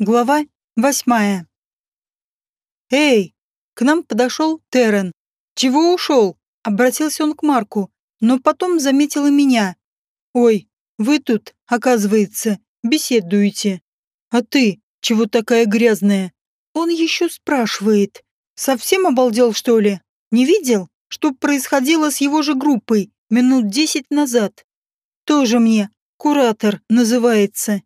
Глава восьмая. «Эй!» К нам подошел Террен. «Чего ушел?» Обратился он к Марку, но потом заметил и меня. «Ой, вы тут, оказывается, беседуете. А ты, чего такая грязная?» Он еще спрашивает. «Совсем обалдел, что ли? Не видел, что происходило с его же группой минут десять назад? Тоже мне куратор называется.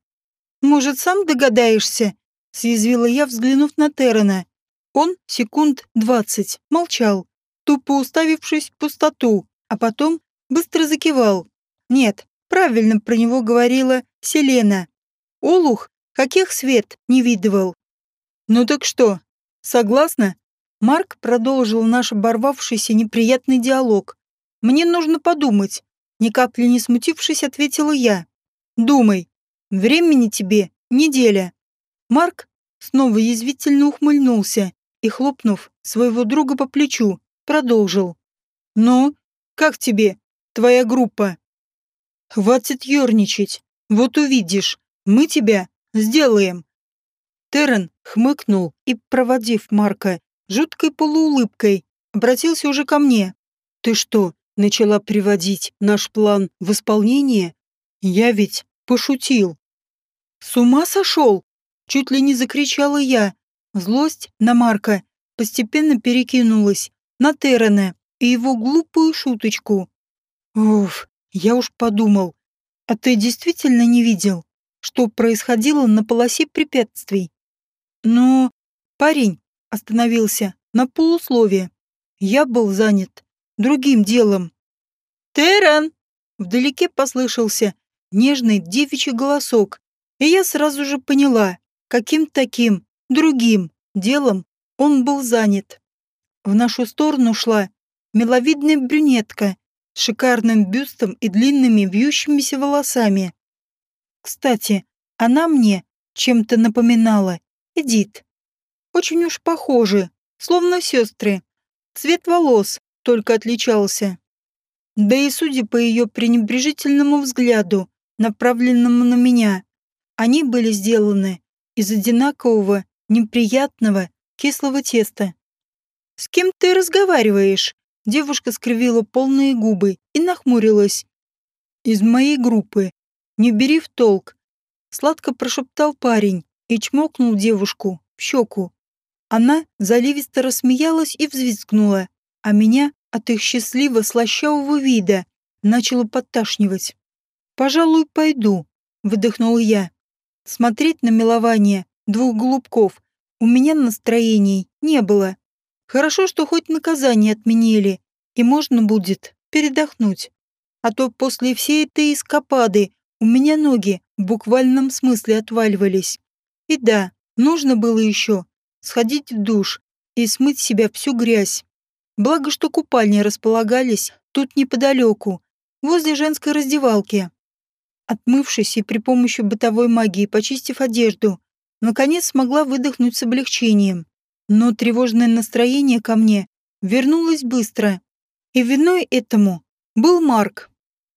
«Может, сам догадаешься?» — съязвила я, взглянув на Террена. Он секунд двадцать молчал, тупо уставившись в пустоту, а потом быстро закивал. Нет, правильно про него говорила Селена. Олух, каких свет не видывал. «Ну так что, согласна?» Марк продолжил наш оборвавшийся неприятный диалог. «Мне нужно подумать», — ни капли не смутившись, ответила я. «Думай, Времени тебе неделя. Марк снова язвительно ухмыльнулся и, хлопнув своего друга по плечу, продолжил. «Ну, как тебе, твоя группа?» «Хватит ерничать. Вот увидишь, мы тебя сделаем». Террен хмыкнул и, проводив Марка жуткой полуулыбкой, обратился уже ко мне. «Ты что, начала приводить наш план в исполнение? Я ведь пошутил. «С ума сошел?» — чуть ли не закричала я. Злость на Марка постепенно перекинулась на Террена и его глупую шуточку. «Уф, я уж подумал. А ты действительно не видел, что происходило на полосе препятствий?» Но парень остановился на полусловие. Я был занят другим делом. «Террен!» Вдалеке послышался нежный девичий голосок, и я сразу же поняла, каким таким, другим делом он был занят. В нашу сторону шла миловидная брюнетка с шикарным бюстом и длинными вьющимися волосами. Кстати, она мне чем-то напоминала Эдит. Очень уж похожи, словно сестры. Цвет волос только отличался. Да и судя по ее пренебрежительному взгляду, направленному на меня, они были сделаны из одинакового, неприятного, кислого теста. «С кем ты разговариваешь?» Девушка скривила полные губы и нахмурилась. «Из моей группы. Не бери в толк», — сладко прошептал парень и чмокнул девушку в щеку. Она заливисто рассмеялась и взвизгнула, а меня от их счастливо-слащавого вида начало подташнивать. «Пожалуй, пойду», — выдохнул я. Смотреть на милование двух голубков у меня настроений не было. Хорошо, что хоть наказание отменили, и можно будет передохнуть. А то после всей этой эскапады у меня ноги в буквальном смысле отваливались. И да, нужно было еще сходить в душ и смыть себя всю грязь. Благо, что купальни располагались тут неподалеку, возле женской раздевалки. Отмывшись и при помощи бытовой магии почистив одежду, наконец смогла выдохнуть с облегчением. Но тревожное настроение ко мне вернулось быстро. И виной этому был Марк.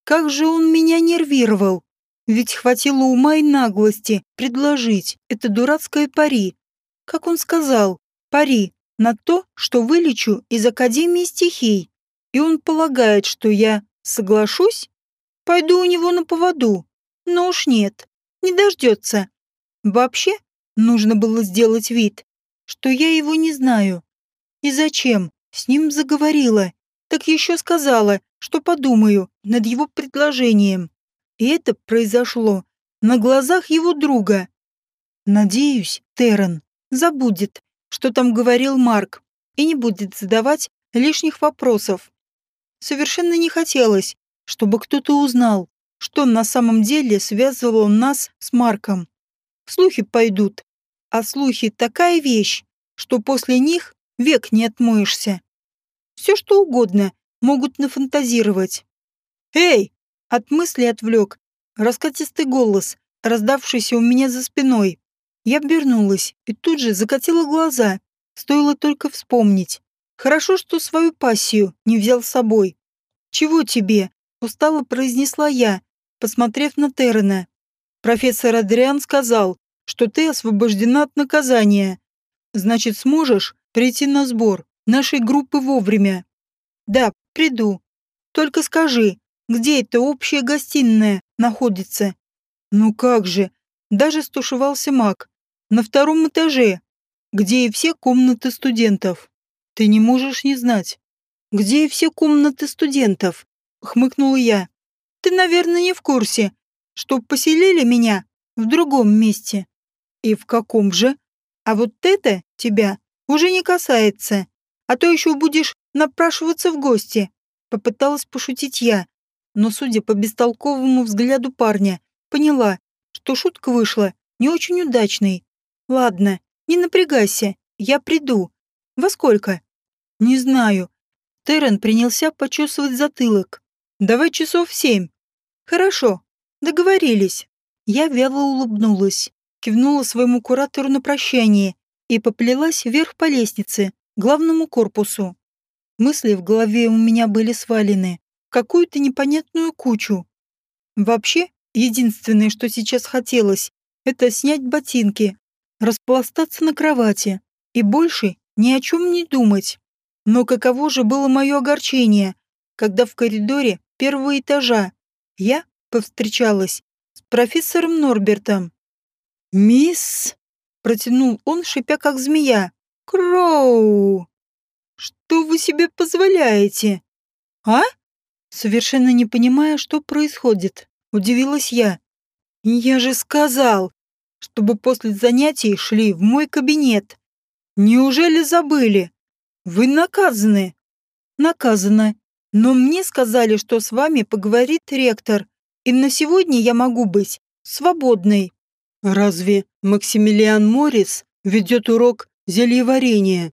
Как же он меня нервировал. Ведь хватило ума и наглости предложить это дурацкое пари. Как он сказал, пари на то, что вылечу из Академии стихий. И он полагает, что я соглашусь? Пойду у него на поводу. Но уж нет, не дождется. Вообще, нужно было сделать вид, что я его не знаю. И зачем? С ним заговорила. Так еще сказала, что подумаю над его предложением. И это произошло на глазах его друга. Надеюсь, Террен забудет, что там говорил Марк, и не будет задавать лишних вопросов. Совершенно не хотелось, чтобы кто-то узнал, что на самом деле связывало нас с Марком. Слухи пойдут, а слухи такая вещь, что после них век не отмоешься. Все что угодно могут нафантазировать. «Эй!» — от мысли отвлек раскатистый голос, раздавшийся у меня за спиной. Я обернулась и тут же закатила глаза. Стоило только вспомнить. Хорошо, что свою пассию не взял с собой. «Чего тебе?» — устало произнесла я, посмотрев на Террена. Профессор Адриан сказал, что ты освобождена от наказания. Значит, сможешь прийти на сбор нашей группы вовремя. Да, приду. Только скажи, где эта общая гостиная находится? Ну как же, даже стушевался маг. На втором этаже, где и все комнаты студентов. Ты не можешь не знать. Где и все комнаты студентов? Хмыкнула я. Ты, наверное, не в курсе, что поселили меня в другом месте. И в каком же? А вот это тебя уже не касается. А то еще будешь напрашиваться в гости. Попыталась пошутить я, но, судя по бестолковому взгляду парня, поняла, что шутка вышла не очень удачной. Ладно, не напрягайся, я приду. Во сколько? Не знаю. Террен принялся почесывать затылок. Давай часов семь. Хорошо, договорились. Я вяло улыбнулась, кивнула своему куратору на прощание и поплелась вверх по лестнице, к главному корпусу. Мысли в голове у меня были свалены в какую-то непонятную кучу. Вообще, единственное, что сейчас хотелось, это снять ботинки, распластаться на кровати и больше ни о чем не думать. Но каково же было мое огорчение, когда в коридоре первого этажа я повстречалась с профессором Норбертом. «Мисс!» — протянул он, шипя как змея. «Кроу!» Что вы себе позволяете? А? Совершенно не понимая, что происходит, удивилась я. Я же сказал, чтобы после занятий шли в мой кабинет. Неужели забыли? Вы наказаны. Наказана. Но мне сказали, что с вами поговорит ректор, и на сегодня я могу быть свободной. Разве Максимилиан Моррис ведет урок зельеварения?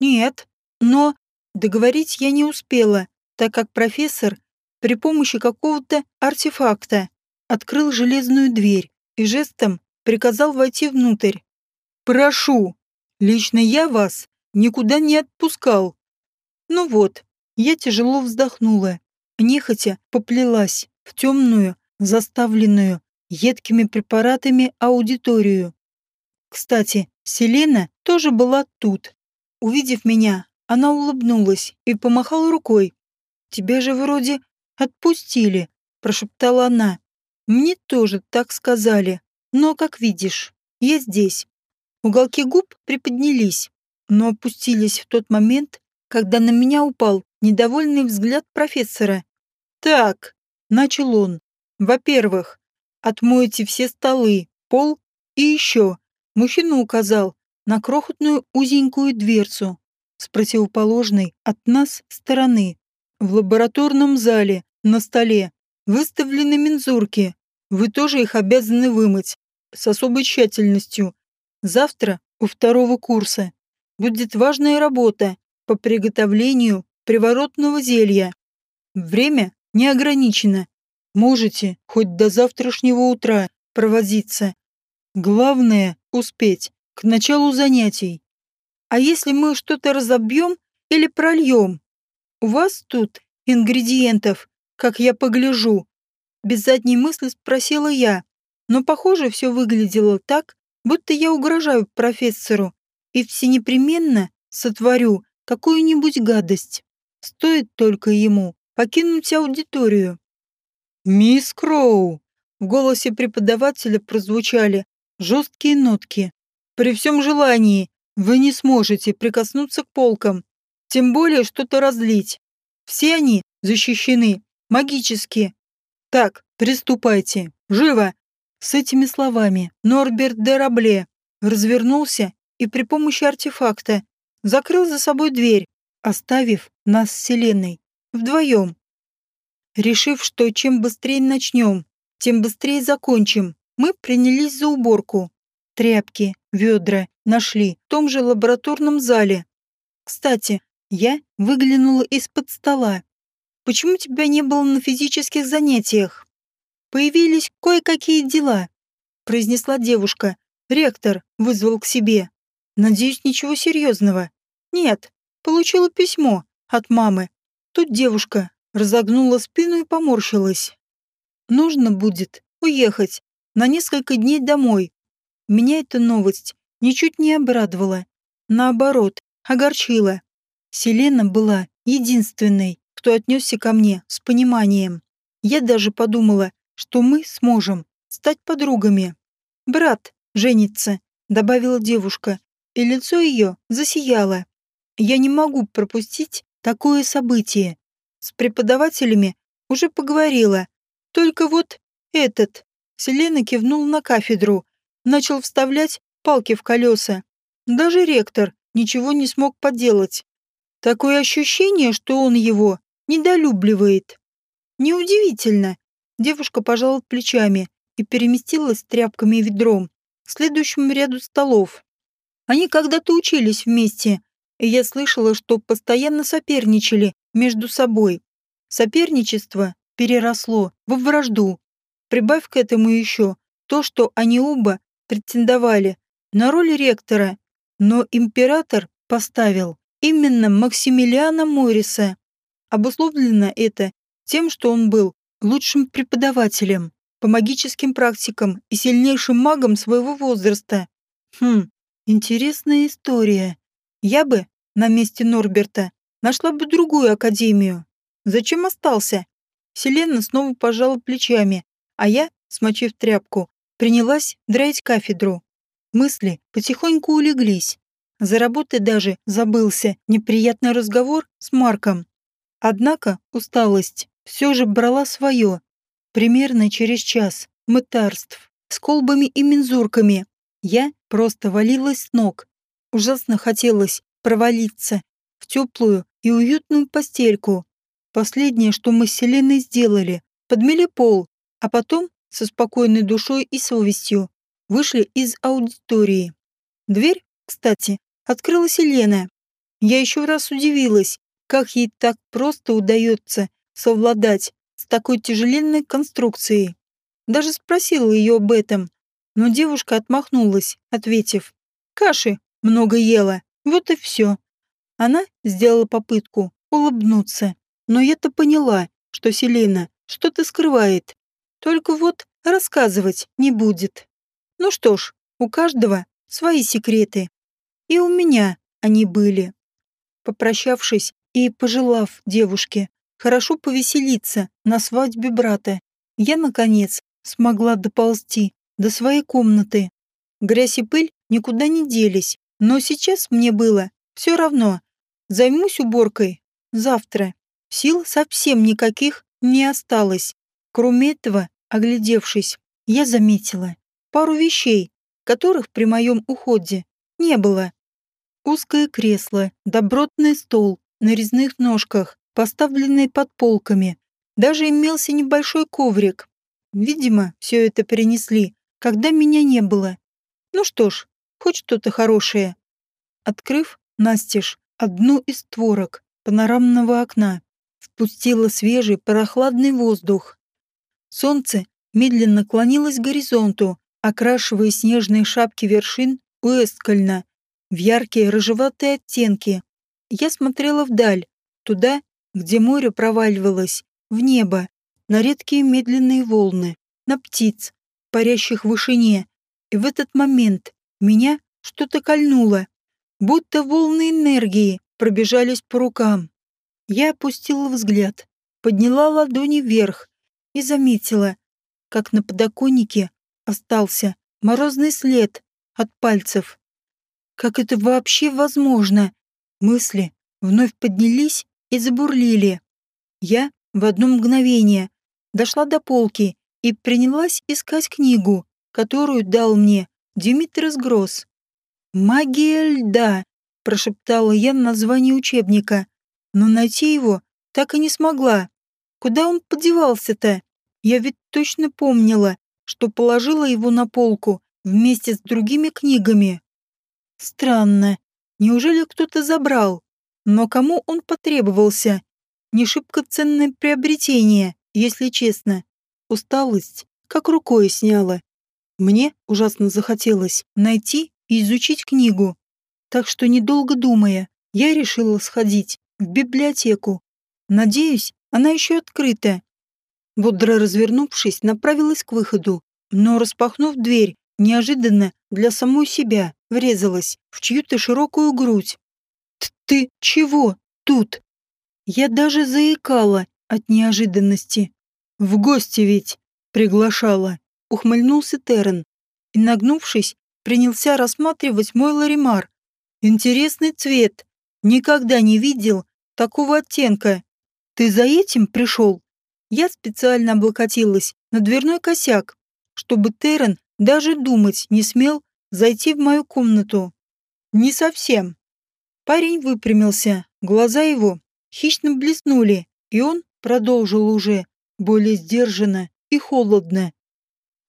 Нет, но договорить я не успела, так как профессор при помощи какого-то артефакта открыл железную дверь и жестом приказал войти внутрь. «Прошу, лично я вас никуда не отпускал». Ну вот, я тяжело вздохнула, нехотя поплелась в темную, заставленную едкими препаратами аудиторию. Кстати, Селена тоже была тут. Увидев меня, она улыбнулась и помахала рукой. «Тебя же вроде отпустили», – прошептала она. «Мне тоже так сказали. Но, как видишь, я здесь». Уголки губ приподнялись, но опустились в тот момент, когда на меня упал недовольный взгляд профессора. «Так», — начал он, — «во-первых, отмойте все столы, пол и еще». Мужчина указал на крохотную узенькую дверцу, с противоположной от нас стороны. В лабораторном зале, на столе, выставлены мензурки. Вы тоже их обязаны вымыть. С особой тщательностью. Завтра, у второго курса, будет важная работа по приготовлению приворотного зелья. Время не ограничено. Можете хоть до завтрашнего утра проводиться. Главное – успеть к началу занятий. А если мы что-то разобьем или прольем? У вас тут ингредиентов, как я погляжу. Без задней мысли спросила я, но, похоже, все выглядело так, будто я угрожаю профессору и всенепременно сотворю какую-нибудь гадость. Стоит только ему покинуть аудиторию. «Мисс Кроу!» В голосе преподавателя прозвучали жесткие нотки. «При всем желании вы не сможете прикоснуться к полкам, тем более что-то разлить. Все они защищены, магически. Так, приступайте, живо!» С этими словами Норберт де Рабле развернулся и при помощи артефакта закрыл за собой дверь, оставив нас с Вселенной вдвоем. Решив, что чем быстрее начнем, тем быстрее закончим, мы принялись за уборку. Тряпки, ведра нашли в том же лабораторном зале. Кстати, я выглянула из-под стола. Почему тебя не было на физических занятиях? Появились кое-какие дела, произнесла девушка. Ректор вызвал к себе. Надеюсь, ничего серьезного. Нет, получила письмо от мамы. Тут девушка разогнула спину и поморщилась. Нужно будет уехать на несколько дней домой Меня эта новость ничуть не обрадовала. Наоборот, огорчила. Селена была единственной, кто отнесся ко мне с пониманием. Я даже подумала, что мы сможем стать подругами. «Брат женится», — добавила девушка, и лицо ее засияло. «Я не могу пропустить такое событие. С преподавателями уже поговорила. Только вот этот...» Селена кивнул на кафедру, начал вставлять палки в колеса. Даже ректор ничего не смог поделать. Такое ощущение, что он его недолюбливает. Неудивительно. Девушка пожала плечами и переместилась тряпками и ведром к следующему ряду столов. Они когда-то учились вместе, я слышала, что постоянно соперничали между собой. Соперничество переросло во вражду. Прибавь к этому еще то, что они оба претендовали на роль ректора, но император поставил именно Максимилиана Морриса. Обусловлено это тем, что он был лучшим преподавателем по магическим практикам и сильнейшим магом своего возраста. Хм, интересная история. Я бы, на месте Норберта, нашла бы другую академию. Зачем остался? Селена снова пожала плечами, а я, смочив тряпку, принялась драить кафедру. Мысли потихоньку улеглись. За работой даже забылся неприятный разговор с Марком. Однако усталость все же брала свое. Примерно через час мытарств с колбами и мензурками я просто валилась с ног. Ужасно хотелось провалиться в теплую и уютную постельку. Последнее, что мы с Селеной сделали, подмели пол, а потом со спокойной душой и совестью вышли из аудитории. Дверь, кстати, открылась Елена. Я еще раз удивилась, как ей так просто удается совладать с такой тяжеленной конструкцией. Даже спросила ее об этом, но девушка отмахнулась, ответив, «Каши много ела, вот и все». Она сделала попытку улыбнуться, но я-то поняла, что Селена что-то скрывает. Только вот рассказывать не будет. Ну что ж, у каждого свои секреты. И у меня они были. Попрощавшись и пожелав девушке хорошо повеселиться на свадьбе брата, я, наконец, смогла доползти до своей комнаты. Грязь и пыль никуда не делись, но сейчас мне было все равно. Займусь уборкой завтра. Сил совсем никаких не осталось. Кроме этого, оглядевшись, я заметила пару вещей, которых при моем уходе не было. Узкое кресло, добротный стол на резных ножках, поставленный под полками. Даже имелся небольшой коврик. Видимо, все это перенесли, когда меня не было. Ну что ж, хоть что-то хорошее. Открыв настежь одну из створок панорамного окна, впустила свежий прохладный воздух. Солнце медленно клонилось к горизонту, окрашивая снежные шапки вершин Уэсткольна в яркие рыжеватые оттенки. Я смотрела вдаль, туда, где море проваливалось, в небо, на редкие медленные волны, на птиц, парящих в вышине. И в этот момент меня что-то кольнуло, будто волны энергии пробежались по рукам. Я опустила взгляд, подняла ладони вверх и заметила, как на подоконнике остался морозный след от пальцев. Как это вообще возможно? Мысли вновь поднялись и забурлили. Я в одно мгновение дошла до полки и принялась искать книгу, которую дал мне Димитрис Гросс. «Магия льда», — прошептала я название учебника, но найти его так и не смогла. Куда он подевался-то? Я ведь точно помнила, что положила его на полку вместе с другими книгами. Странно. Неужели кто-то забрал? Но кому он потребовался? Не шибко ценное приобретение, если честно. Усталость как рукой сняла. Мне ужасно захотелось найти и изучить книгу. Так что, недолго думая, я решила сходить в библиотеку. Надеюсь, она еще открыта. Бодро развернувшись, направилась к выходу, но, распахнув дверь, неожиданно для самой себя врезалась в чью-то широкую грудь. «Ты чего тут?» Я даже заикала от неожиданности. «В гости ведь!» — приглашала. Ухмыльнулся Террен и, нагнувшись, принялся рассматривать мой ларимар. «Интересный цвет. Никогда не видел такого оттенка. Ты за этим пришел?» Я специально облокотилась на дверной косяк, чтобы Террен даже думать не смел зайти в мою комнату. Не совсем. Парень выпрямился, глаза его хищно блеснули, и он продолжил уже, более сдержанно и холодно.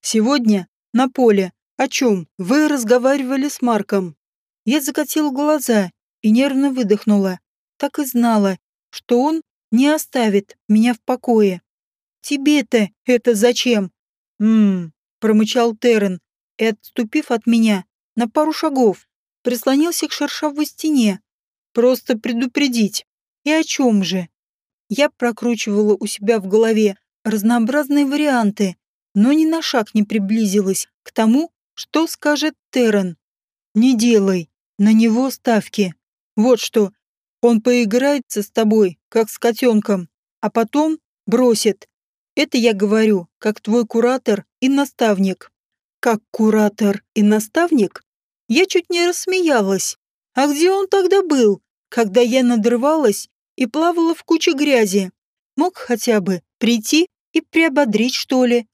«Сегодня на поле. О чем вы разговаривали с Марком?» Я закатила глаза и нервно выдохнула. Так и знала, что он не оставит меня в покое. «Тебе-то это зачем?» «Ммм, промычал Террен и, отступив от меня на пару шагов, прислонился к шершавой стене. Просто предупредить. И о чем же? Я прокручивала у себя в голове разнообразные варианты, но ни на шаг не приблизилась к тому, что скажет Террен. Не делай на него ставки. Вот что, он поиграется с тобой, как с котенком, а потом бросит. Это я говорю, как твой куратор и наставник. Как куратор и наставник? Я чуть не рассмеялась. А где он тогда был, когда я надрывалась и плавала в куче грязи? Мог хотя бы прийти и приободрить, что ли?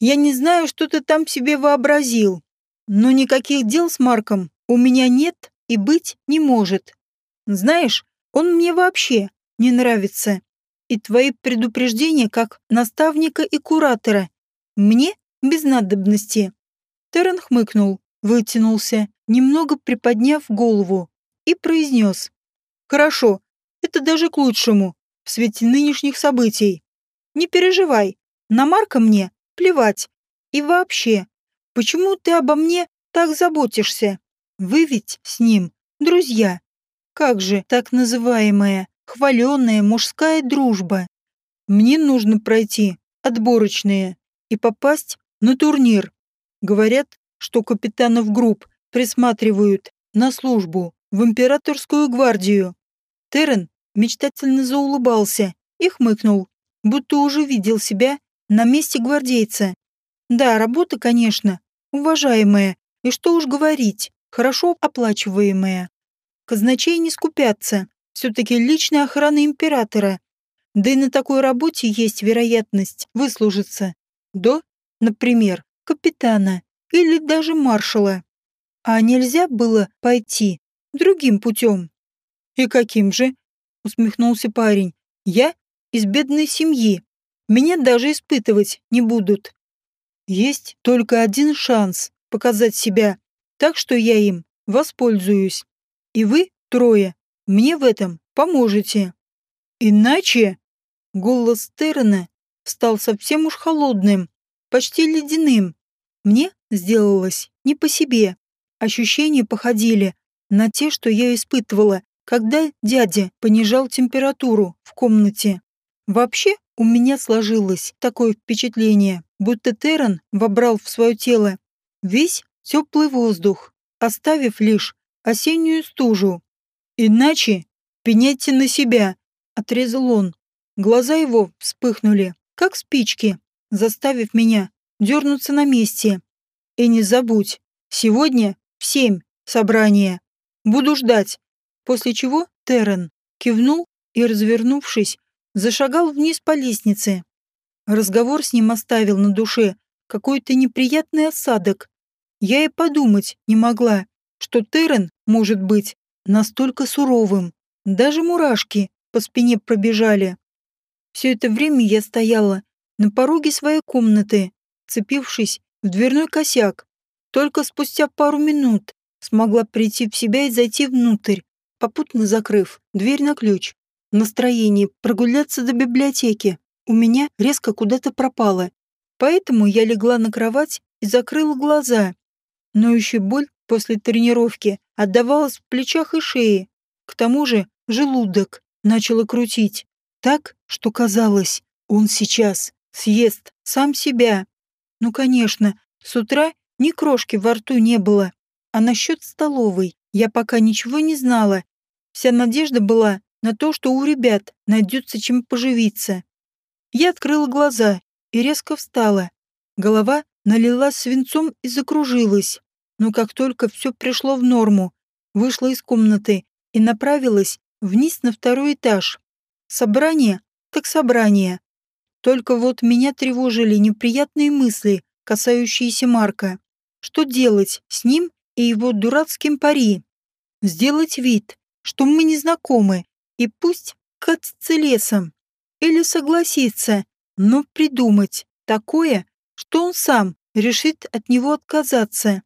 Я не знаю, что ты там себе вообразил, но никаких дел с Марком у меня нет и быть не может. Знаешь, он мне вообще не нравится и твои предупреждения как наставника и куратора. Мне без надобности». Террен хмыкнул, вытянулся, немного приподняв голову, и произнес. «Хорошо, это даже к лучшему, в свете нынешних событий. Не переживай, на Марка мне плевать. И вообще, почему ты обо мне так заботишься? Вы ведь с ним друзья. Как же так называемая хваленная мужская дружба. Мне нужно пройти отборочные и попасть на турнир. Говорят, что капитанов групп присматривают на службу в императорскую гвардию. Террен мечтательно заулыбался и хмыкнул, будто уже видел себя на месте гвардейца. Да, работа, конечно, уважаемая, и что уж говорить, хорошо оплачиваемая. Казначей не скупятся, все-таки личная охрана императора. Да и на такой работе есть вероятность выслужиться. До, например, капитана или даже маршала. А нельзя было пойти другим путем. «И каким же?» — усмехнулся парень. «Я из бедной семьи. Меня даже испытывать не будут. Есть только один шанс показать себя, так что я им воспользуюсь. И вы, трое, мне в этом поможете. Иначе...» Голос Террена стал совсем уж холодным, почти ледяным. Мне сделалось не по себе. Ощущения походили на те, что я испытывала, когда дядя понижал температуру в комнате. Вообще, у меня сложилось такое впечатление, будто Террен вобрал в свое тело весь теплый воздух, оставив лишь осеннюю стужу. «Иначе пеняйте на себя», — отрезал он. Глаза его вспыхнули, как спички, заставив меня дернуться на месте. «И не забудь, сегодня в семь собрание. Буду ждать». После чего Террен кивнул и, развернувшись, зашагал вниз по лестнице. Разговор с ним оставил на душе какой-то неприятный осадок. Я и подумать не могла, что Террен, может быть, настолько суровым. Даже мурашки по спине пробежали. Все это время я стояла на пороге своей комнаты, цепившись в дверной косяк. Только спустя пару минут смогла прийти в себя и зайти внутрь, попутно закрыв дверь на ключ. Настроение прогуляться до библиотеки у меня резко куда-то пропало. Поэтому я легла на кровать и закрыла глаза. Но еще боль после тренировки отдавалась в плечах и шее. К тому же желудок начало крутить. Так, что казалось, он сейчас съест сам себя. Ну, конечно, с утра ни крошки во рту не было. А насчет столовой я пока ничего не знала. Вся надежда была на то, что у ребят найдется чем поживиться. Я открыла глаза и резко встала. Голова налилась свинцом и закружилась. Но как только все пришло в норму, вышла из комнаты и направилась вниз на второй этаж. Собрание так собрание. Только вот меня тревожили неприятные мысли, касающиеся Марка. Что делать с ним и его дурацким пари? Сделать вид, что мы не знакомы, и пусть катится лесом. Или согласиться, но придумать такое, что он сам решит от него отказаться.